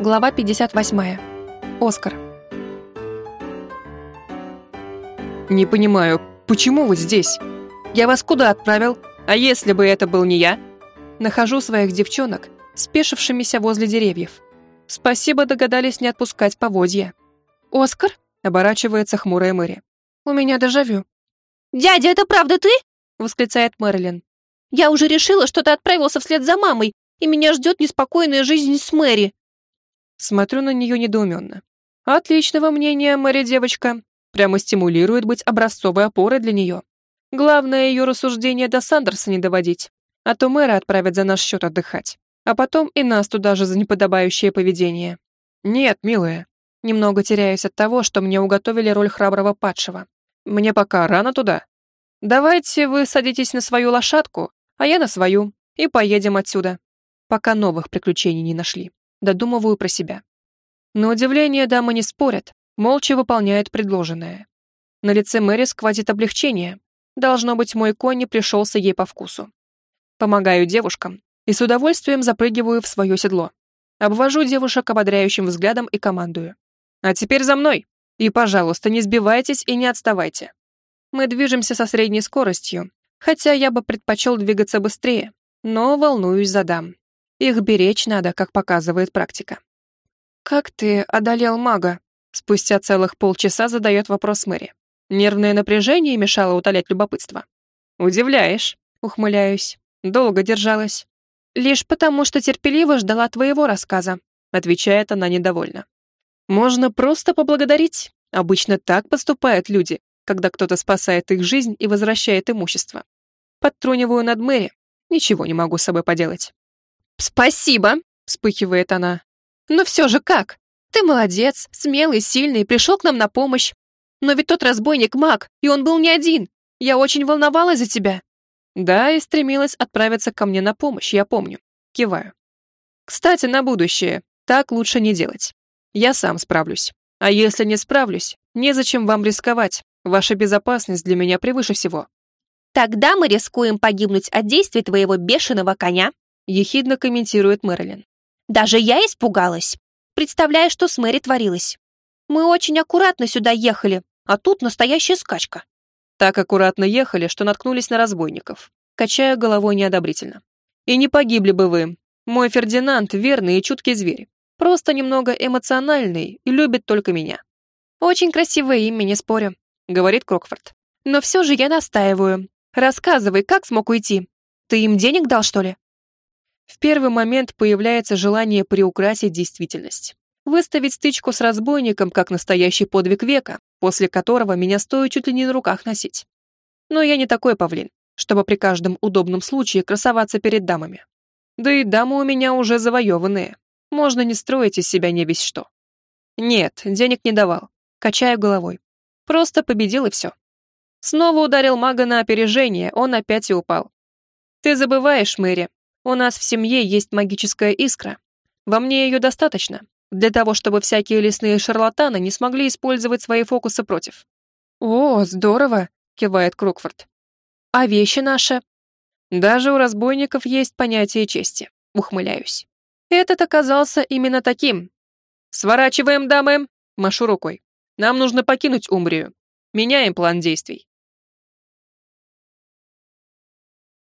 Глава 58. Оскар. «Не понимаю, почему вы здесь? Я вас куда отправил? А если бы это был не я?» Нахожу своих девчонок, спешившимися возле деревьев. Спасибо догадались не отпускать поводья. «Оскар?» — оборачивается хмурая Мэри. «У меня дежавю». «Дядя, это правда ты?» — восклицает Мэрилин. «Я уже решила, что ты отправился вслед за мамой, и меня ждет неспокойная жизнь с Мэри». Смотрю на нее недоуменно. Отличного мнения, Мэри девочка. Прямо стимулирует быть образцовой опорой для нее. Главное ее рассуждение до Сандерса не доводить, а то мэра отправят за наш счет отдыхать. А потом и нас туда же за неподобающее поведение. Нет, милая. Немного теряюсь от того, что мне уготовили роль храброго падшего. Мне пока рано туда. Давайте вы садитесь на свою лошадку, а я на свою, и поедем отсюда. Пока новых приключений не нашли. Додумываю про себя. На удивление дамы не спорят, молча выполняют предложенное. На лице Мэри сквозит облегчение. Должно быть, мой конь не пришелся ей по вкусу. Помогаю девушкам и с удовольствием запрыгиваю в свое седло. Обвожу девушек ободряющим взглядом и командую. А теперь за мной. И, пожалуйста, не сбивайтесь и не отставайте. Мы движемся со средней скоростью, хотя я бы предпочел двигаться быстрее, но волнуюсь за дам. Их беречь надо, как показывает практика. «Как ты одолел мага?» Спустя целых полчаса задает вопрос Мэри. Нервное напряжение мешало утолять любопытство. «Удивляешь», — ухмыляюсь. «Долго держалась». «Лишь потому, что терпеливо ждала твоего рассказа», — отвечает она недовольно. «Можно просто поблагодарить. Обычно так поступают люди, когда кто-то спасает их жизнь и возвращает имущество. Подтруниваю над Мэри. Ничего не могу с собой поделать». «Спасибо», — вспыхивает она. Но все же как? Ты молодец, смелый, сильный, пришел к нам на помощь. Но ведь тот разбойник маг, и он был не один. Я очень волновалась за тебя. Да, и стремилась отправиться ко мне на помощь, я помню. Киваю. Кстати, на будущее. Так лучше не делать. Я сам справлюсь. А если не справлюсь, незачем вам рисковать. Ваша безопасность для меня превыше всего. Тогда мы рискуем погибнуть от действий твоего бешеного коня, ехидно комментирует Мэрилин. Даже я испугалась. Представляю, что с Мэри творилось. Мы очень аккуратно сюда ехали, а тут настоящая скачка. Так аккуратно ехали, что наткнулись на разбойников. Качаю головой неодобрительно. И не погибли бы вы. Мой Фердинанд верный и чуткий зверь. Просто немного эмоциональный и любит только меня. Очень красивое имя, не спорю, говорит Крокфорд. Но все же я настаиваю. Рассказывай, как смог уйти? Ты им денег дал, что ли? В первый момент появляется желание приукрасить действительность. Выставить стычку с разбойником как настоящий подвиг века, после которого меня стоит чуть ли не на руках носить. Но я не такой павлин, чтобы при каждом удобном случае красоваться перед дамами. Да и дамы у меня уже завоеванные. Можно не строить из себя не весь что. Нет, денег не давал. Качаю головой. Просто победил и все. Снова ударил мага на опережение, он опять и упал. Ты забываешь, Мэри, у нас в семье есть магическая искра. Во мне ее достаточно, для того, чтобы всякие лесные шарлатаны не смогли использовать свои фокусы против. «О, здорово!» — кивает Крукфорд. «А вещи наши?» «Даже у разбойников есть понятие чести», — ухмыляюсь. Этот оказался именно таким. «Сворачиваем, дамы!» — машу рукой. «Нам нужно покинуть Умбрию. Меняем план действий».